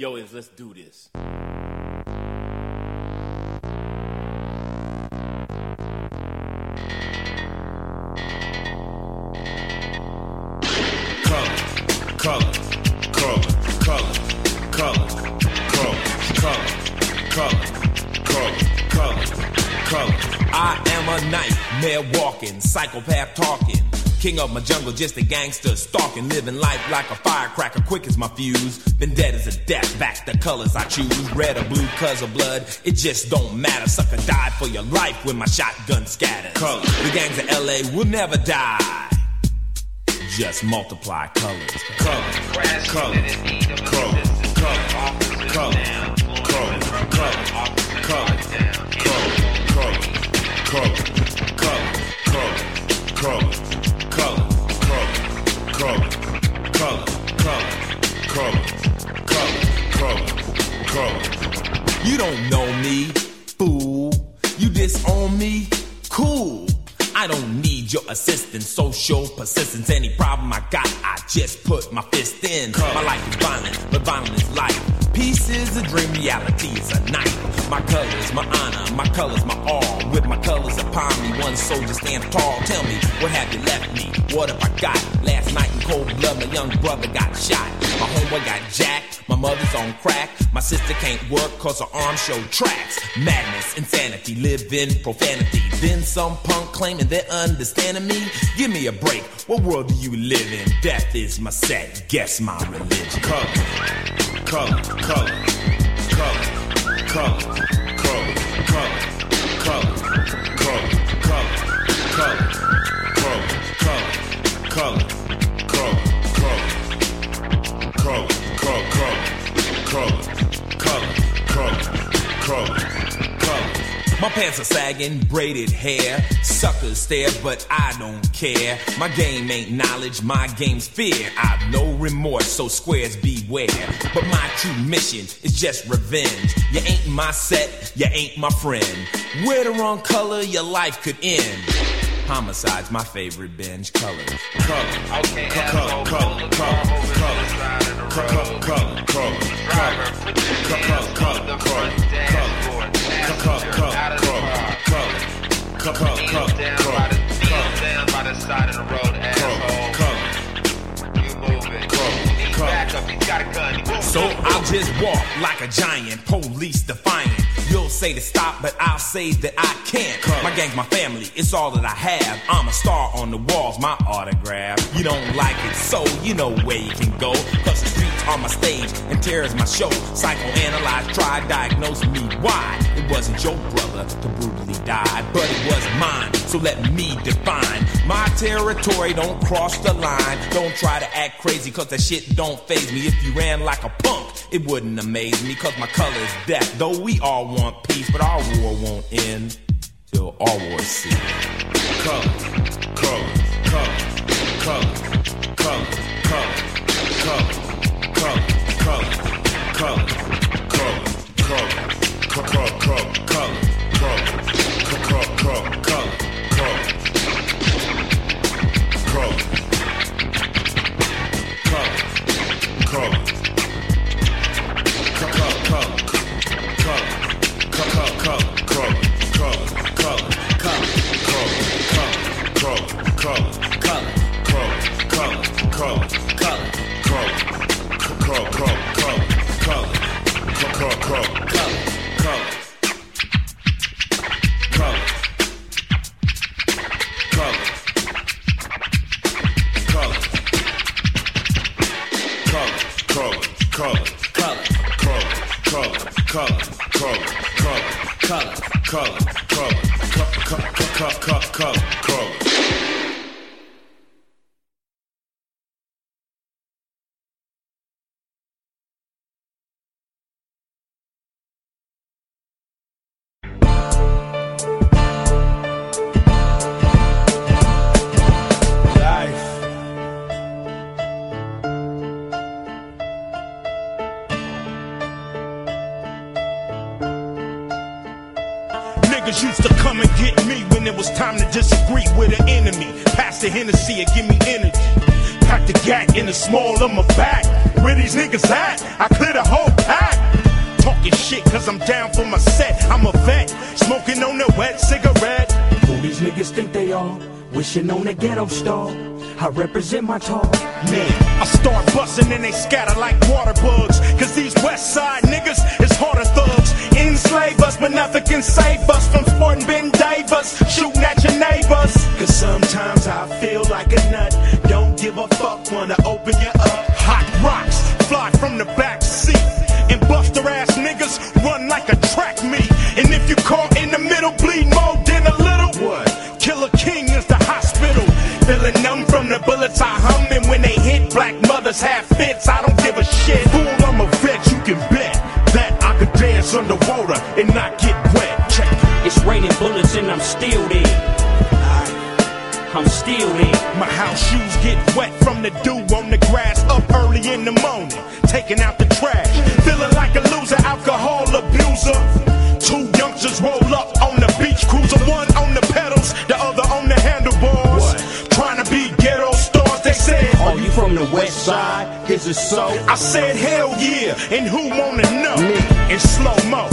yo, is let's do this. Color, color, color, color. I am a nightmare walking, psychopath talking King of my jungle, just a gangster stalking, living life like a firecracker, quick as my fuse. Been dead as a death, back the colors I choose, red or blue, cause of blood. It just don't matter, sucker die for your life when my shotgun scatters. Color. The gangs of LA will never die. Just multiply colors. Color, color, color, color, color, color, You don't know me, fool. You disown me, cool. I don't need your assistance, social persistence. Any problem I got, I just put my fist in. My life is violent, but violent is life. Peace is a dream, reality is a night. My colors, my honor, my colors, my all. With my colors upon me, one soldier stand tall. Tell me, what have you left me? What have I got? Last night in cold blood, my young brother got shot. My homeboy got jacked. My mother's on crack. My sister can't work cause her arm show tracks. Madness, insanity, live in profanity. Then some punk claiming they're understanding me. Give me a break. What world do you live in? Death is my set. Guess my religion. color, color, color, color, color, color, color, color, color, color, color, color, color, color, color, color, color, color. My pants are sagging, braided hair. Suckers stare, but I don't care. My game ain't knowledge, my game's fear. I've no remorse, so squares beware. But my true mission is just revenge. You ain't my set, you ain't my friend. Wear the wrong color, your life could end. Homicide's my favorite binge color. color, color, color, color, color, color, color, color, he's got a gun. He moving. So I'll just walk like a giant, police defiant. You'll say to stop, but I'll say that I can't. My gang's my family, it's all that I have. I'm a star on the walls, my autograph. You don't like it, so you know where you can go. Cause are my stage and terror's my show. Psychoanalyze, try, diagnose me why. It wasn't your brother to brutally die, but it was mine. So let me define my territory. Don't cross the line. Don't try to act crazy, cause that shit don't phase me. If you ran like a punk, it wouldn't amaze me, cause my color is death. Though we all want peace, but our war won't end till all wars cease. color, color, color, color, color, color, color, Hennessy and give me energy. Pack the gat in the small of my back. Where these niggas at? I clear the whole pack. Talking shit cause I'm down for my set. I'm a vet, smoking on the wet cigarette. Who these niggas think they are? Wishing on a ghetto star. I represent my tar. Man, I start busting and they scatter like water bugs. Cause these west side niggas is harder thugs. Enslave us, but nothing can save us from sporting Ben Davis, shooting at your neighbors. Cause sometimes I feel like a nut. Don't give a fuck, wanna open you up. Hot rocks fly from the back seat. And bust their ass niggas underwater and not get wet. Check. It's raining bullets and I'm still there. I'm still there. My house shoes get wet from the dew on the grass up early in the morning, taking out the trash. Feeling like a loser, alcohol abuser. Two youngsters roll up on the beach cruiser, one on the pedals, the other on the handlebars. Trying to be ghetto stars, they said. Are you from the west side? Is it so? I said hell yeah, and who wanna know? Me. In slow mo,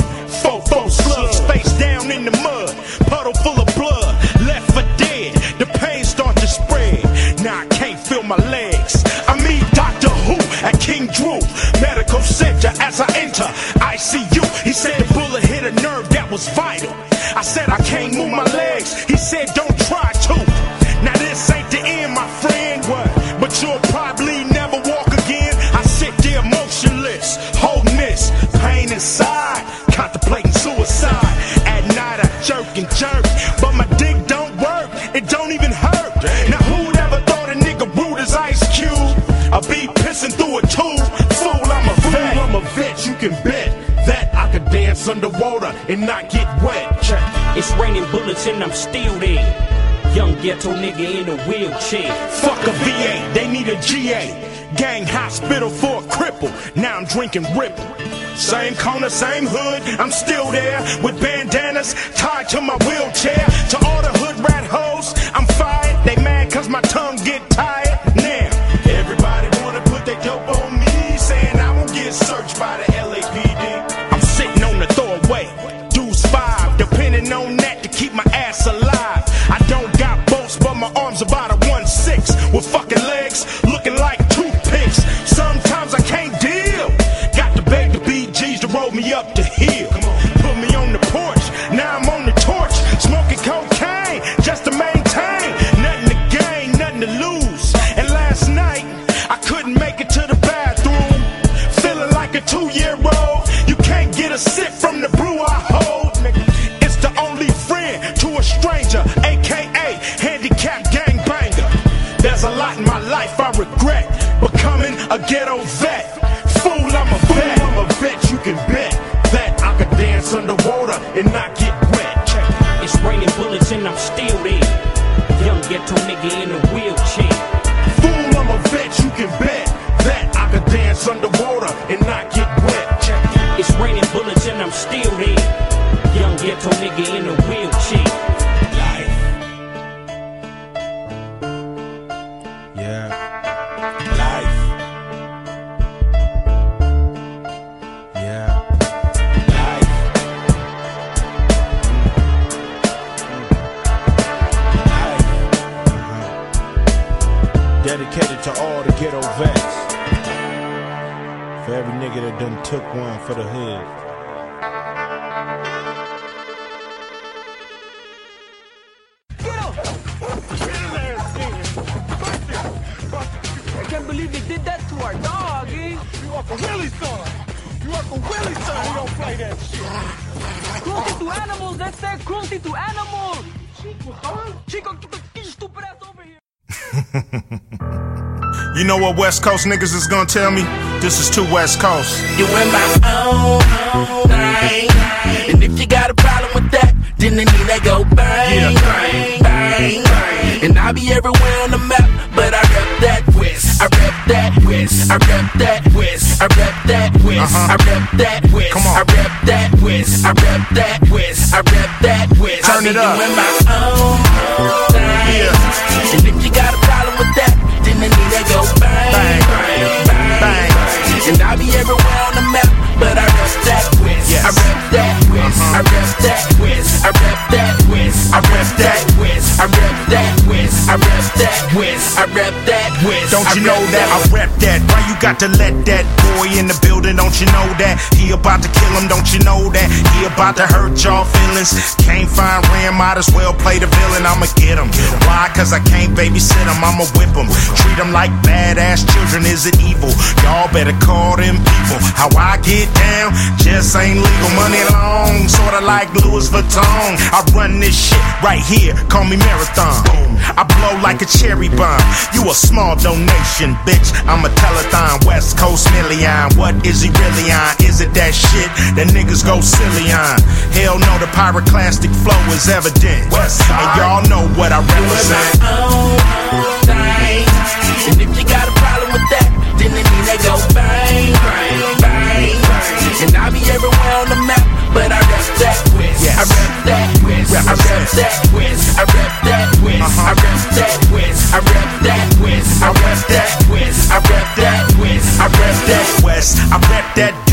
puddle full of blood, left for dead. The pain start to spread. Now I can't feel my legs. I meet Doctor Who at King Drew Medical Center as I enter ICU. He said the bullet hit a nerve that was vital. I said I can't move my and not get wet. Check. It's raining bullets and I'm still there. Young ghetto nigga in a wheelchair. Fuck a VA, they need a GA. Gang hospital for a cripple. Now I'm drinking Ripple. Same corner, same hood, I'm still there with bandanas tied to my wheelchair. To all the hood rat hoes, I'm fired. They mad cause my tongue get tired. With fucking to all the ghetto vets. For every nigga that done took one for the hood. Know what West Coast niggas is gonna tell me? This is too West Coast. doing my own, thing. And if you got a problem with that, then I need to go bang, bang, bang, bang. And I'll be everywhere on the map, but I rep that West. I rep that West. I rep that West. I rep that West. Uh-huh. I rep that West. Come on. I rep that West. I rep that West. I rep that West. Turn I it up. doing my own you know that? I rep that. Why you got to let that boy in the building? Don't you know that? He about to kill him, don't you know that? He about to hurt y'all feelings. Can't find Ram, might as well play the villain. I'ma get him. Why? Cause I can't babysit him, I'ma whip him. Treat him like badass children, is it evil? Y'all better call them people. How I get down just ain't legal. Money long, sorta like Louis Vuitton. I run this shit right here, call me Marathon. I blow like a cherry bomb. You a small donation, bitch. I'm a telethon, West Coast million. What is he really on? Is it that shit that niggas go silly on? Hell no, the pyroclastic flow is evident. And y'all know what I represent. And if you got a problem with that, then it mean they go bang, that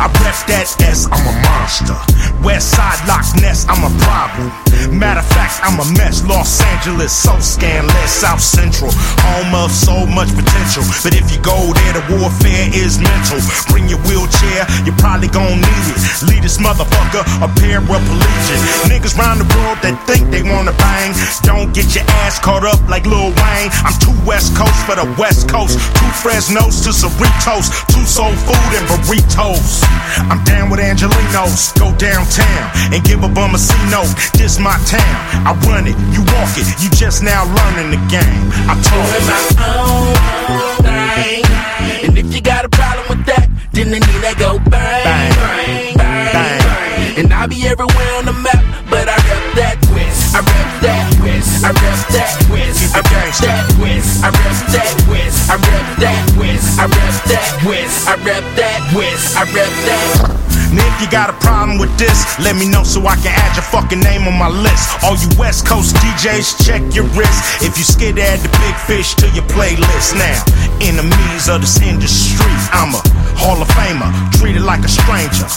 I rep that S. I'm a monster. West side Loch Ness. I'm a problem. Matter of fact, I'm a mess. Los Angeles, so scandalous. South Central, home of so much potential. But if you go there, the warfare is mental. Bring your wheelchair, you probably gon' need it. Lead this motherfucker a paraplegic. Niggas round the world that think they wanna bang. Don't get your ass caught up like Lil Wayne. I'm too West Coast for the West Coast. Two Fresnos to Cerritos. Two soul food and burritos. I'm down with Angelinos. Go downtown and give a bum a C note. This my town. I run it, you walk it. You just now learning the game. I told doing my own thing. And if you got a problem with that, then they need to go bang, Bang. bang, bang. And I'll be everywhere on the map, but I rep that West. I rep that West. I rep that. And if you got a problem with this, let me know so I can add your fucking name on my list. All you West Coast DJs, check your wrist. If you scared add the big fish to your playlist now. Enemies of this industry, I'm a Hall of Famer, treated like a stranger.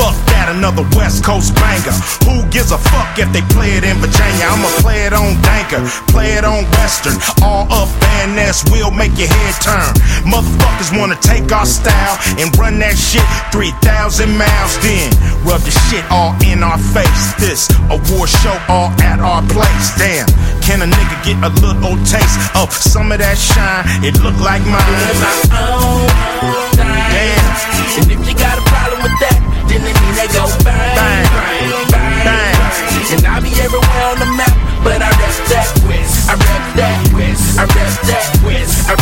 Fuck that, another West Coast banger. Who gives a fuck if they play it in Virginia? I'ma play it on Denker, play it on Western. All up Van Ness will make your head turn. Motherfuckers wanna take our style and run that shit 3,000 miles. Then rub the shit all in our face. This award show all at our place. Damn, can a nigga get a little taste of some of that shine? It look like mine. Damn. And if you got a problem with that, then it. And I'll be everywhere on the map, but I that West. I rep that West. I rep that West. I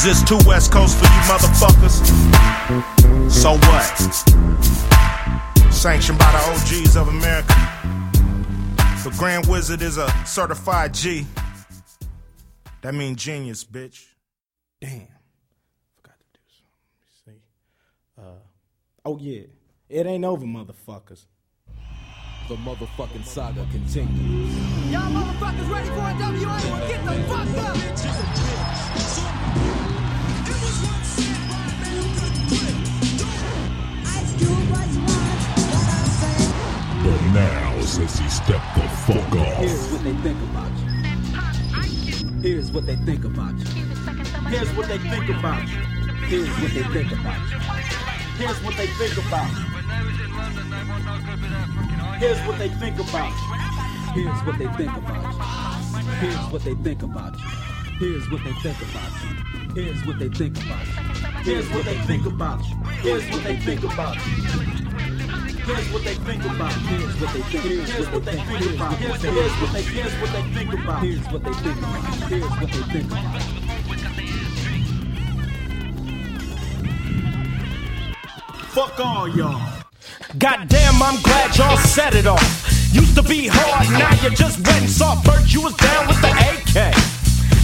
Is this too West Coast for you motherfuckers? So what? Sanctioned by the OGs of America. The Grand Wizard is a certified G. That mean genius, bitch. Damn. Forgot to do something. Let me see. Uh, oh, yeah. It ain't over, motherfuckers. The motherfucking saga continues. Y'all motherfuckers ready for a WA? Get the fuck up! Now, since he stepped the fuck off. Here's what they think about you. Here's what they think about you. Here's what they think about you. Here's what they think about you. Here's what they think about you. Here's what they think about you. Here's what they think about you. Here's what they think about you. Here's what they think about you. Here's what they think about you. Here's what they think about you. Here's what they think about you. Here's what they think about. Here's what they think. Here's what they think about. Here's what they here's what they think about. Here's what they think about. Here's what they think about. Fuck all y'all. Goddamn, I'm glad y'all set it off. Used to be hard, now you're just wet and soft. First you was down with the AK.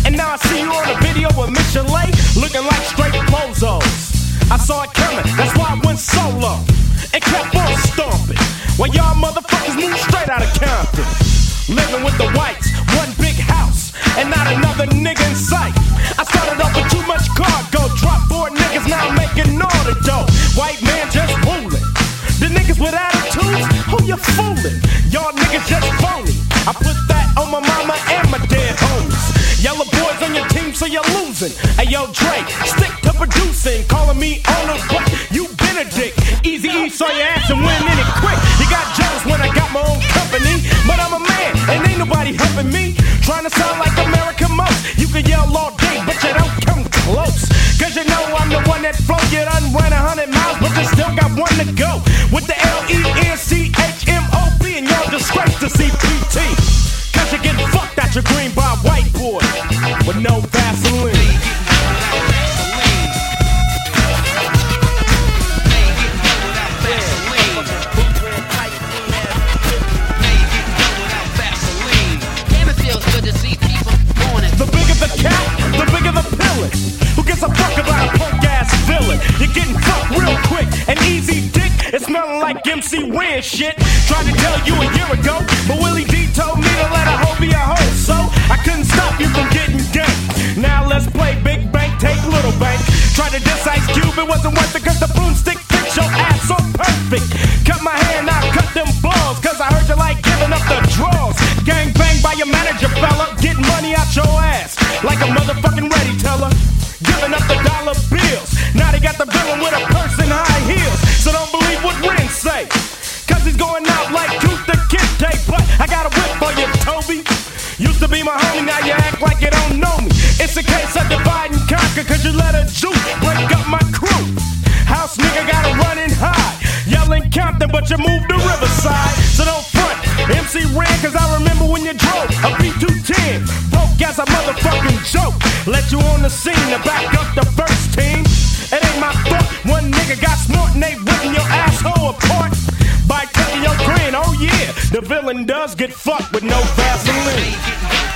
And now I see you on a video with Lay, looking like straight bozos. I saw it coming, that's why I went solo. And kept on stomping. While y'all motherfuckers moved straight out of Compton. Living with the whites, one big house, and not another nigga in sight. I started off with too much cargo, drop board niggas now I'm making all the dough. White man just fooling. The niggas with attitudes, who you fooling? Y'all niggas just phony. I put that on my mama and my dead homies. Yella boys on your team, so you're losing. Hey yo, Dre, stick producing, calling me owner, but you Benedict. Easy E saw your ass and went in it quick. You got jealous when I got my own company, but I'm a man and ain't nobody helping me. Trying to sound like like MC Ren shit. Tried to tell you a year ago, but Willie D told me to let a hoe be a hoe. So I couldn't stop you from getting ganked. Now let's play big bank, take little bank. Tried to diss Ice Cube, it wasn't worth it cause the broomstick fits your ass so perfect. Cut my hair, now cut them balls, cause I heard you like giving up the draws. Gang bang by your manager, fella. Getting money out your ass like a motherfucking my homie, now you act like you don't know me. It's a case of divide and conquer, cause you let a juke break up my crew. House nigga gotta run and hide. Yelling Compton, but you moved to Riverside. So don't front. MC Ren, cause I remember when you drove a B210. Broke as a motherfucking joke. Let you on the scene to back up the first team. It ain't my fault. One nigga got smart and they ripping your asshole apart. By taking your grin, oh yeah, the villain does get fucked with no Vaseline.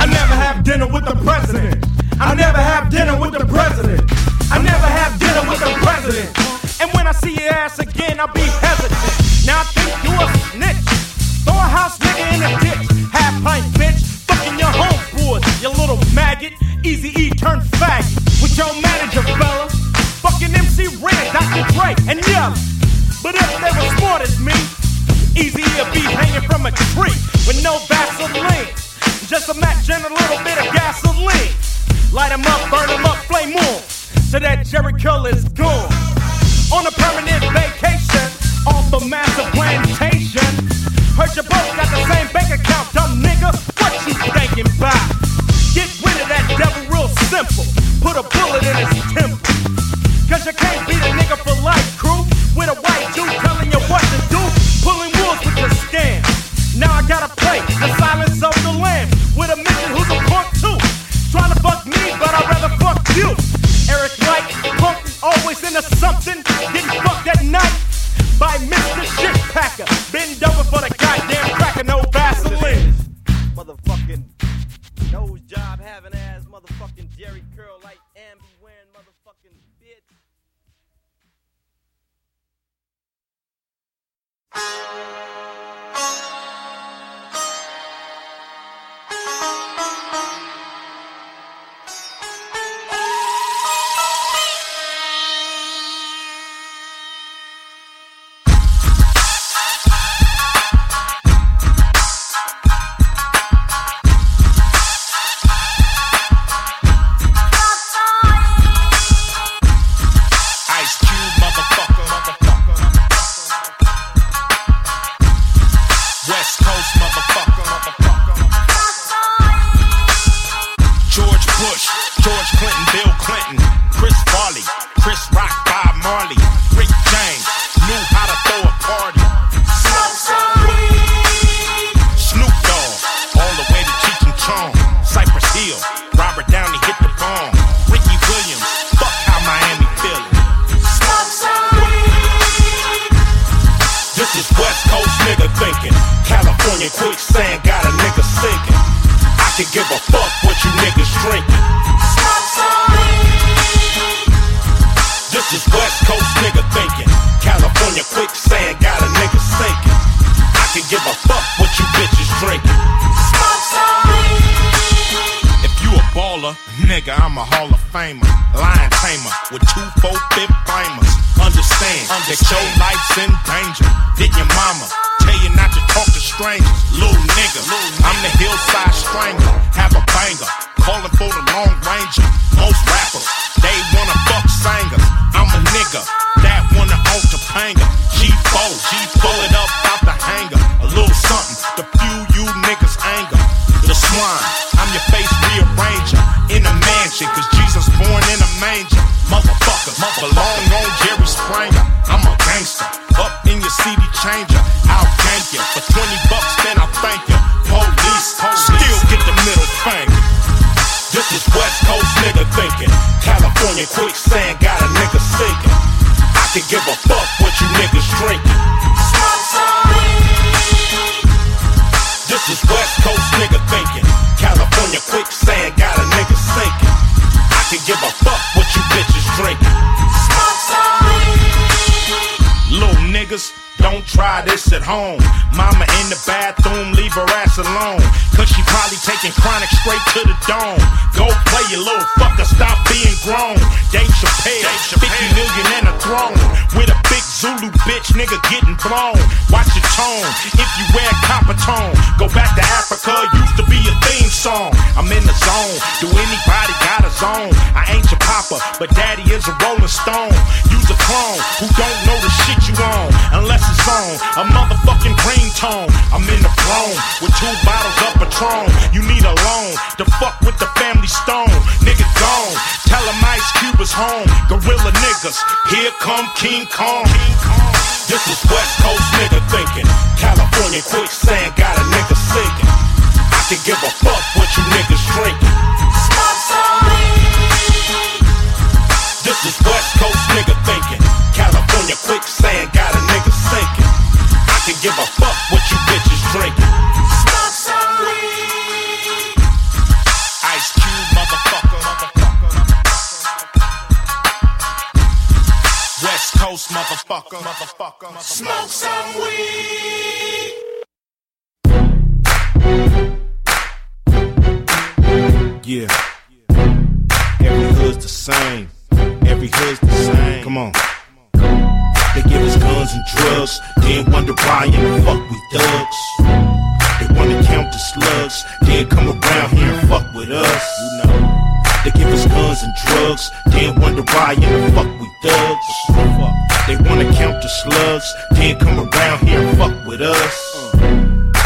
I never have dinner with the president. I never have dinner with the president. I never have dinner with the president. And when I see your ass again, I'll be hesitant. Now I think you a snitch. Throw a house nigga in a ditch. Half pint bitch. Fucking your homeboys, you little maggot. Easy E turn faggot. With your and Yella. But if they were smart as me, Easy to be hanging from a tree with no Vaseline. Just a match and a little bit of gasoline. Light 'em up, burn 'em up, flame on. So that Curl is gone. On a permanent vacation off the massive plantation. Heard you both got the same bank account, dumb nigga. What you thinking about? Get rid of that devil real simple. Put a bullet in his temple. Cause you can't beat a G4, G pull it up out the hanger. A little something to fuel you niggas' anger. The swine, I'm your face rearranger in a mansion, cause Jesus born in a manger. Motherfucker, belong on Jerry Springer. I'm a gangster, up in your CD changer. I'll gank you for 20 bucks, then I'll thank you. Police, still get the middle finger. This is West Coast nigga thinking. California quicksand got a nigga sinking. I can give a fuck what you niggas drinking. Try this at home. Mama in the bathroom, leave her ass alone. Cause she probably taking chronic straight to the dome. Go play your little fucker, stop being grown. Dave Chappelle, 50 million and a throne. With a big Zulu bitch, nigga getting blown. Watch your tone, if you wear Coppertone. Go back to Africa, used to be a theme song. I'm in the zone, do anybody got a zone? I ain't your papa, but daddy is a rolling stone. A motherfucking green tone. I'm in the throne with two bottles of Patron. You need a loan to fuck with the family stone. Nigga gone, tell him Ice Cube is home. Gorilla niggas, here come King Kong. This is West Coast nigga thinking. California quicksand got a nigga sinking. I can give a fuck what you niggas drinking. Coast, motherfucker. motherfucker. Smoke some weed. Yeah. Every hood's the same. Every hood's the same. Come on. They give us guns and drugs, then wonder why in the fuck we thugs. They wanna count the slugs, then come around here and fuck with us. You know. They give us guns and drugs, then wonder why in the fuck we thugs. They wanna count the slugs, then come around here and fuck with us.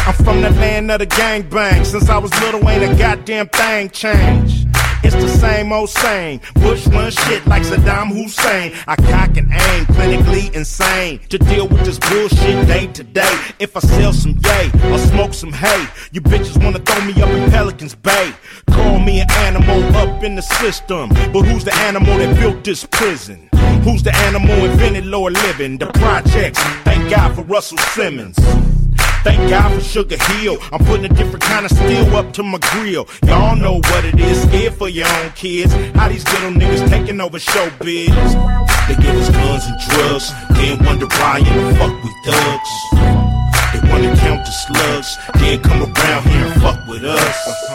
I'm from the land of the gangbang. Since I was little, ain't a goddamn thing changed. It's the same old same. Bush run shit like Saddam Hussein. I cock and aim, clinically insane. To deal with this bullshit day to day. If I sell some yay or smoke some hay, you bitches wanna throw me up in Pelican's Bay. Call me an animal up in the system. But who's the animal that built this prison? Who's the animal invented lower living? The projects. Thank God for Russell Simmons. Thank God for Sugar Hill. I'm putting a different kind of steel up to my grill. Y'all know what it is, scared for your own kids. How these little niggas taking over showbiz. They give us guns and drugs, then wonder why in the fuck we thugs. They wanna count the slugs, then come around here and fuck with us.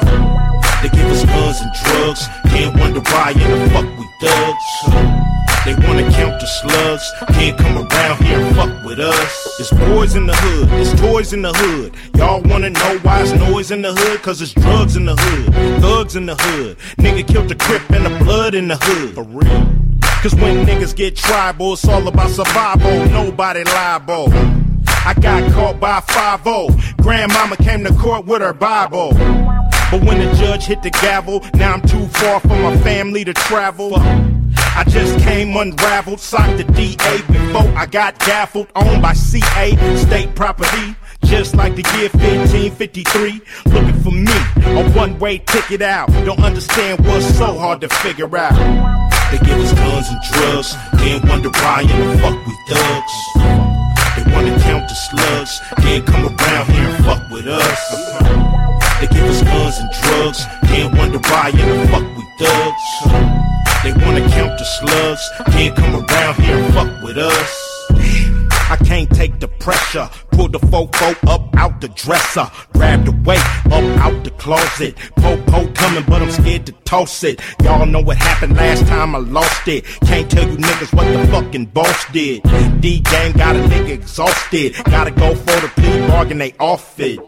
They give us guns and drugs, can't wonder why in the fuck we thugs. They wanna count the slugs, can't come around here and fuck with us. It's boys in the hood, it's toys in the hood. Y'all wanna know why it's noise in the hood? Cause it's drugs in the hood, thugs in the hood. Nigga killed the crip and the blood in the hood. For real. Cause when niggas get tribal, it's all about survival, nobody liable. I got caught by 5 Grandmama came to court with her Bible. But when the judge hit the gavel, now I'm too far from my family to travel. I just came unraveled, socked the DA before I got gaffled, owned by CA, state property. Just like the year 1553, looking for me, a one way ticket out. Don't understand what's so hard to figure out. They give us guns and drugs, then wonder why in the fuck we thugs. They wanna count the slugs, then come around here and fuck with us. They give us guns and drugs. Can't wonder why in the fuck we thugs. They wanna count the slugs. Can't come around here and fuck with us. I can't take the pressure. Pull the fofo up out the dresser. Grab the weight up out the closet. Po-po coming, but I'm scared to toss it. Y'all know what happened last time I lost it. Can't tell you niggas what the fucking boss did. D-game got a nigga exhausted. Gotta go for the plea bargain, they off it.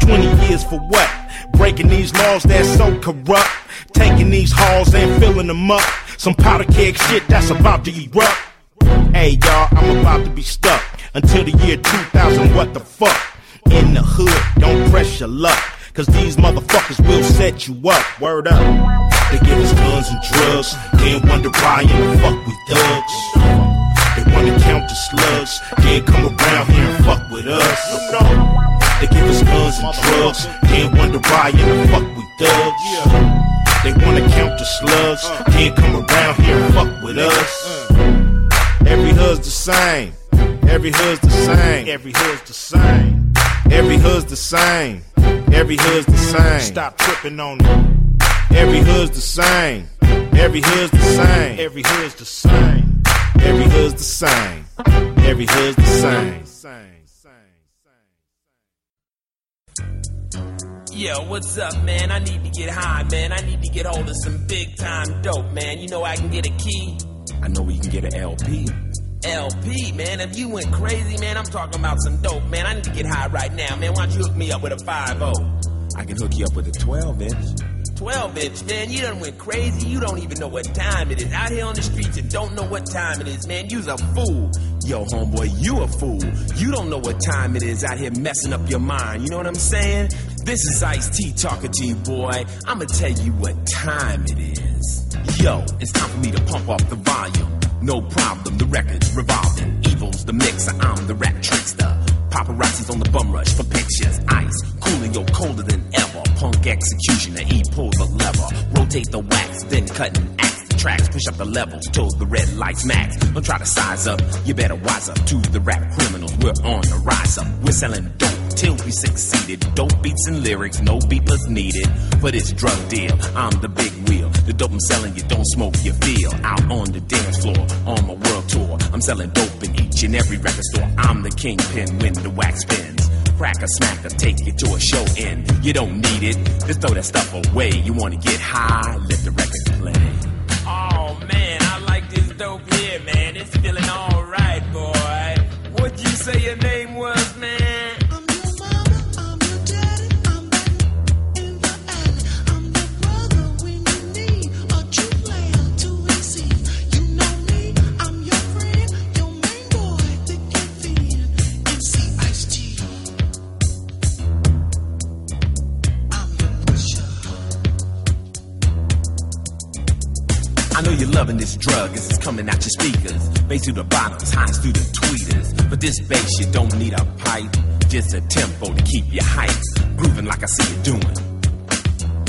20 years for what? Breaking these laws that's so corrupt. Taking these halls and filling them up. Some powder keg shit that's about to erupt. Hey y'all, I'm about to be stuck until the year 2000. What the fuck? In the hood, don't press your luck. Cause these motherfuckers will set you up. Word up. They give us guns and drugs. Can't wonder why in the fuck we thugs. They wanna count the slugs. Can't come around here and fuck with us. They give us guns and drugs. Can't wonder why in the fuck we thugs. They wanna count the slugs. Can't come around here and fuck with us. Every hood's the same. Every hood's the same. Every hood's the same. Every hood's the same. Every hood's the same. Stop tripping on it. Every hood's the same. Every hood's the same. Every hood's the same. Every hood's the same. Every hood's the same. Yo, what's up, man? I need to get high, man. I need to get hold of some big time dope, man. You know I can get a key. I know you can get an LP. LP, man. If you went crazy, man, I'm talking about some dope, man. I need to get high right now, man. Why don't you hook me up with a 5 I can hook you up with a 12 inch. 12 inch, man. You done went crazy. You don't even know what time it is. Out here on the streets and don't know what time it is, man. You's a fool. Yo, homeboy, you a fool. You don't know what time it is out here messing up your mind. You know what I'm saying? This is Ice T talking to you, boy. I'ma tell you what time it is. Yo, it's time for me to pump up the volume. No problem, the record's revolving. Evil's the mixer, I'm the rap trickster. Paparazzi's on the bum rush for pictures. Ice, cooling yo colder than ever. Punk executioner, he pulls the lever. Rotate the wax, then cut and axe the tracks. Push up the levels till the red lights max. Don't try to size up, you better wise up to the rap criminals. We're on the rise up. We're selling dope till we succeeded. Dope beats and lyrics, no beepers needed. For this drug deal, I'm the big wheel. The dope I'm selling, you don't smoke, you feel. Out on the dance floor, on my world tour. I'm selling dope in each and every record store. I'm the kingpin when the wax spins. Crack a smack or take you to a show in. You don't need it, just throw that stuff away. You wanna get high, let the record play. Oh, man, I like this dope here, man. It's feeling alright, boy. What'd you say your name was, man? I know you're loving this drug as it's coming out your speakers. Bass through the bottoms, highs through the tweeters. But this bass, you don't need a pipe, just a tempo to keep you hyped. Grooving like I see you doing.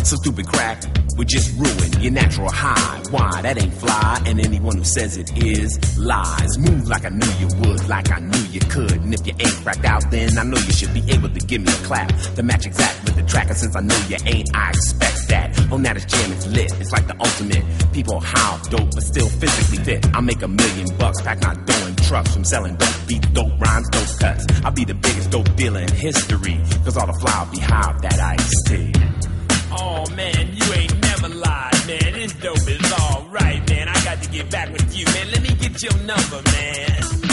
So stupid crack would just ruin your natural high. Why? That ain't fly, and anyone who says it is lies. Move like I knew you would, like I knew you could. And if you ain't cracked out, then I know you should be able to give me a clap The match exact with the track. Since I know you ain't, I expect that. Oh, On that is jam is lit. It's like the ultimate. People how dope, but still physically fit. I make a million bucks, pack my dough in trucks from selling dope beats, dope rhymes, dope cuts. I'll be the biggest dope dealer in history, cause all the flour behind that iced Oh, man, you ain't never lied, man. This dope is alright, man. I got to get back with you, man. Let me get your number, man.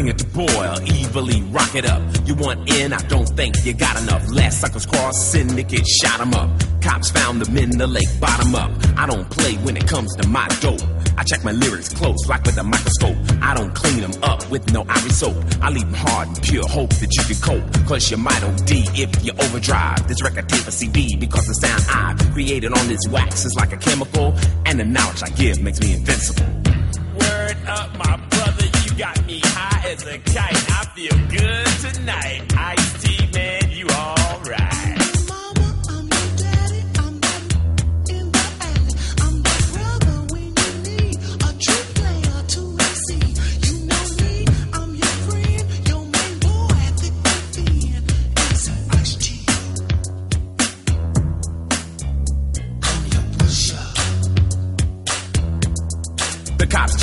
Bring it to boil, evilly rock it up. You want in? I don't think you got enough. Last suckers cross, syndicate shot 'em up. Cops found them in the lake, bottom up. I don't play when it comes to my dope. I check my lyrics close, like with a microscope. I don't clean them up with no ivory soap. I leave them hard and pure, hope that you can cope. Cause you might OD if you overdrive. This record tape a CD because the sound I created on this wax is like a chemical. And the knowledge I give makes me invincible. Word up, my a kite. I feel good tonight. Ice T, man,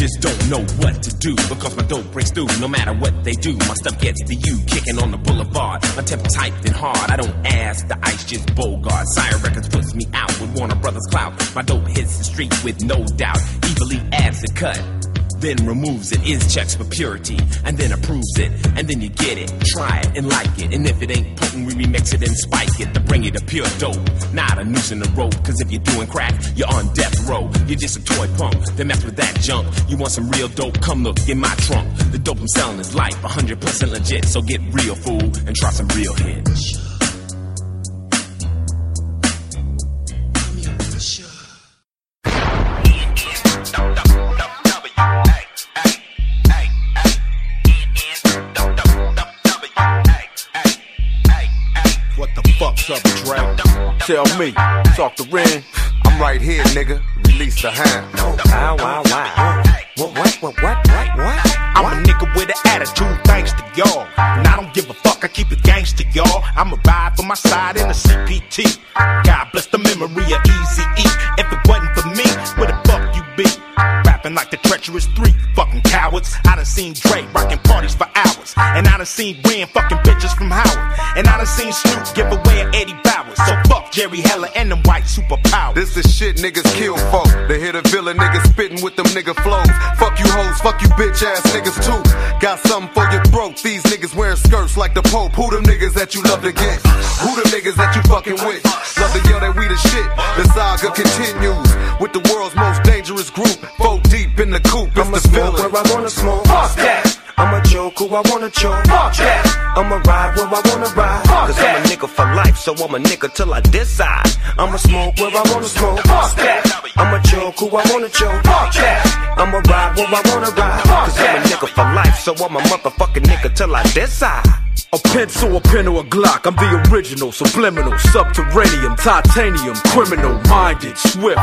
just don't know what to do because my dope breaks through. No matter what they do, my stuff gets to you. Kicking on the boulevard, my temper tight and hard. I don't ask, the ice just bogart. Sire Records puts me out with Warner Brothers clout. My dope hits the street with no doubt. Evilly the cut. Then removes it, is checks for purity, and then approves it, and then you get it, try it and like it, and if it ain't potent, we remix it and spike it to bring it to pure dope. Not a noose in the rope, cause if you're doing crack, you're on death row. You're just a toy punk, then mess with that junk. You want some real dope? Come look in my trunk. The dope I'm selling is life, 100% legit, so get real, fool, and try some real hits. Tell me, talk to Ren. I'm right here, nigga. Release the hand. Wow, wow, wow. What, what, what, what, what, what? I'm a nigga with an attitude, thanks to y'all. And I don't give a fuck, I keep it gangster, y'all. I'ma ride for my side in the CPT. God bless the memory of Easy E. If it wasn't for me, where the fuck you be? Rapping like the treacherous three, fucking cowards. I done seen Dre rocking parties for hours. And I done seen Ren fucking bitches from Howard. And I done seen Snoop give away an Eddie Bauers. So Jerry Heller and them white superpowers. This is shit niggas kill for. They hit a villain niggas spitting with them nigga flows. Fuck you hoes, fuck you bitch ass niggas too. Got something for your throat. These niggas wearing skirts like the Pope. Who them niggas that you love to get? Who them niggas that you fucking with? Love to yell that we the shit. The saga continues with the world's most dangerous group. Four deep in the coop. It's I'ma the smoke villain. where I wanna smoke. Fuck that. Choke who I wanna choke. Fuck that. I'ma ride where I wanna ride. Cause I'm a nigga for life, so I'm a nigga till I decide. I'ma smoke where I wanna smoke. Fuck that. I'ma choke who I wanna choke. Fuck that. I'ma ride where I wanna ride. Cause I'm a nigga for life, so I'm a motherfucking nigga till I decide. A pencil, a pen, or a Glock. I'm the original, subliminal, subterranean, titanium, criminal, minded, swift.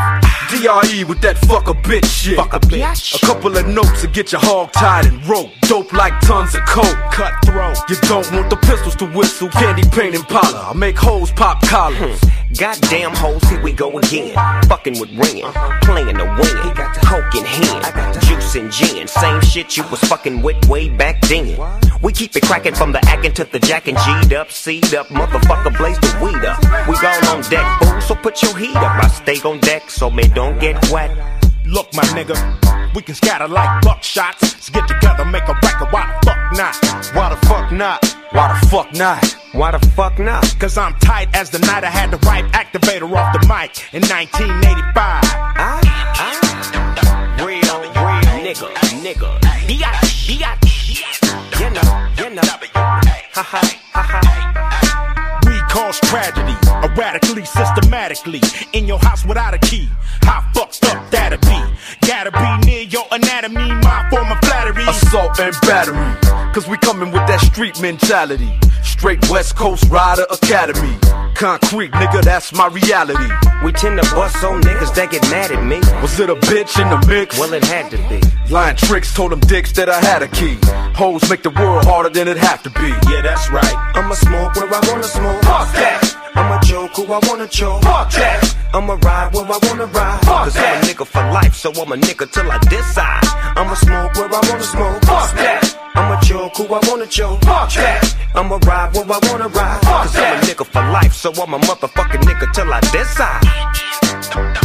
DRE with that fuck a bitch shit. Fuck a bitch. A couple of notes to get your hog tied and rope. Dope like tons of coke. Cutthroat. You don't want the pistols to whistle. Candy paint Impala. I make hoes pop collars. Hmm. Goddamn hoes, here we go again. Fucking with Ren, uh-huh. playing the win. Coke in hand, I got the juice and gin. Same shit you was fucking with way back then. We keep it cracking from the acting to the jacking. G'd up, C'd up, motherfucker, blaze the weed up. We all on deck, fool, so put your heat up. I stay on deck so me don't get wet. Look, my nigga, we can scatter like buckshots. Let's get together, make a record. Why the fuck not? Why the fuck not? Why the fuck not? Why the fuck not? Cause I'm tight as the night I had the right activator off the mic in 1985. Ah, ah. Real, real nigga, nigga. Biatch, biatch. Know. We cause tragedy, erratically, systematically. In your house without a key. How fucked up that'll be? Gotta be near your anatomy, my form of flattery. Assault and battery. Cause we coming with that street mentality. Straight West Coast Rider Academy. Concrete, nigga, that's my reality. We tend to bust on niggas that get mad at me. Was it a bitch in the mix? Well, it had to be. Lying tricks told them dicks that I had a key. Hoes make the world harder than it have to be. Yeah, that's right. I'ma smoke where I wanna smoke. Fuck that. I'ma choke who I wanna choke. Fuck that. I'ma ride where I wanna ride. Fuck Cause that. I'm a nigga for life, so I'm a nigga till I decide. I'ma smoke where I wanna smoke. Fuck that. I'ma choke who I wanna choke. Fuck that. I'ma ride where I wanna ride. Fuck Cause I'm a nigga for life, so I'm a motherfucking nigga till I decide.